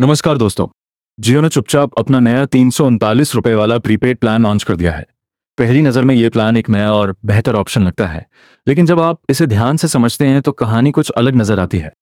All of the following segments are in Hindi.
नमस्कार दोस्तों। जियो ने चुपचाप अपना नया तीन सौ उनतालीस रुपए वाला प्रीपेड प्लान लॉन्च कर दिया है। पहली नज़र में ये प्लान एक नया और बेहतर ऑप्शन लगता है। लेकिन जब आप इसे ध्यान से समझते हैं तो कहानी कुछ अलग नज़र आती है।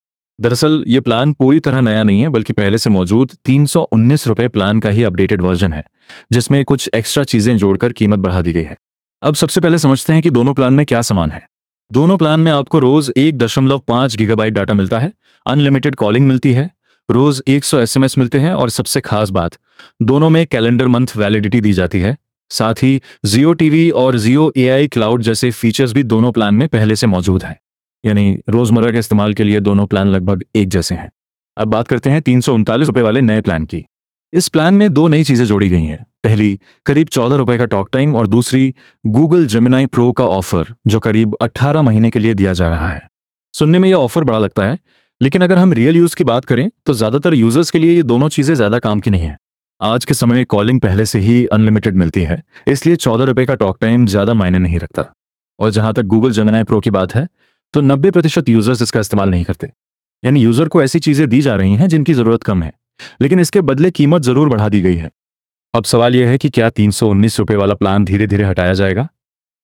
दरअसल, ये प्लान पूरी तरह नया नहीं है, बल्कि पहले से मौजूद तीन सौ उन्नीस रुपए प्लान का ही अपडेटेड वर्जन है, जिसमें कुछ एक्स्ट्रा चीज़ें जोड़कर कीमत बढ़ा दी गई है। अब सबसे पहले समझते हैं कि दोनों प्लान में क्या समान है। दोनों प्लान में आपको रोज एक दशमलव पाँच गीगाबाइट डाटा मिलता है, अनलिमिटेड कॉलिंग मिलती है रोज 100 एसएमएस मिलते हैं और सबसे खास बात, दोनों में कैलेंडर मंथ वैलिडिटी दी जाती है। साथ ही जियो टीवी और जियो एआई क्लाउड जैसे फीचर्स भी दोनों प्लान में पहले से मौजूद हैं। यानी रोज़मर्रा के इस्तेमाल के लिए दोनों प्लान लगभग एक जैसे हैं। अब बात करते हैं तीन सौ उनतालीस रुपए वाले नए प्लान की। इस प्लान में दो नई चीज़ें जोड़ी गई हैं। पहली, करीब चौदह रुपए का टॉक टाइम और दूसरी गूगल जेमिनाई प्रो का ऑफ़र जो करीब 18 महीने के लिए दिया जा रहा है। सुनने में यह ऑफ़र बड़ा लगता है लेकिन अगर हम रियल यूज़ की बात करें तो ज़्यादातर यूज़र्स के लिए ये दोनों चीज़ें ज़्यादा काम की नहीं है। आज के समय में कॉलिंग पहले से ही अनलिमिटेड मिलती है, इसलिए चौदह रुपए का टॉक टाइम ज़्यादा मायने नहीं रखता। और जहाँ तक गूगल जमनाई प्रो की बात है तो नब्बे प्रतिशत यूज़र्स इसका इस्तेमाल नहीं करते। यानी यूज़र को ऐसी चीज़ें दी जा रही हैं जिनकी ज़रूरत कम है, लेकिन इसके बदले कीमत ज़रूर बढ़ा दी गई है। अब सवाल यह है कि क्या तीन सौ वाला प्लान धीरे धीरे हटाया जाएगा?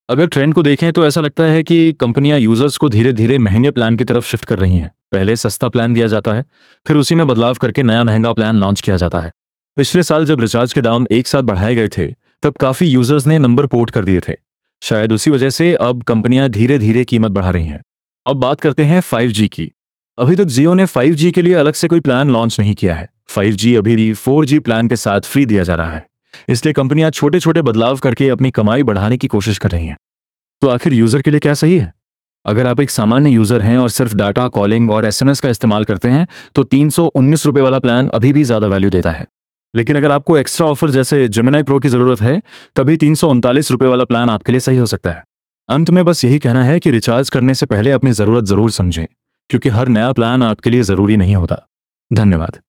अगर ट्रेंड को देखें तो ऐसा लगता है कि कंपनियाँ यूज़र्स को धीरे धीरे महँगे प्लान की तरफ़ शिफ्ट कर रही हैं। पहले सस्ता प्लान दिया जाता है, फिर उसी में बदलाव करके नया महँगा प्लान लॉन्च किया जाता है। पिछले साल जब रिचार्ज के दाम एक साथ बढ़ाए गए थे, तब काफ़ी यूज़र्स ने नंबर पोर्ट कर दिए थे। शायद उसी वजह से अब कंपनियाँ धीरे धीरे कीमत बढ़ा रही हैं। अब बात करते हैं 5G की। अभी तक जियो ने 5G के लिए अलग से कोई प्लान लॉन्च नहीं किया है। 5G अभी भी 4G प्लान के साथ फ्री दिया जा रहा है। इसलिए कंपनियाँ छोटे छोटे बदलाव करके अपनी कमाई बढ़ाने की कोशिश कर रही हैं। तो आखिर यूज़र के लिए क्या सही है? अगर आप एक सामान्य यूज़र हैं और सिर्फ़ डाटा कॉलिंग और एसएमएस का इस्तेमाल करते हैं तो तीन सौ उन्नीस रुपए वाला प्लान अभी भी ज़्यादा वैल्यू देता है। लेकिन अगर आपको एक्स्ट्रा ऑफ़र जैसे जेमिनाई प्रो की ज़रूरत है, तभी तीन रुपए वाला प्लान आपके लिए सही हो सकता है। अंत में बस यही कहना है कि रिचार्ज करने से पहले अपनी ज़रूरत ज़रूर समझें, क्योंकि हर नया प्लान आपके लिए ज़रूरी नहीं होता। धन्यवाद।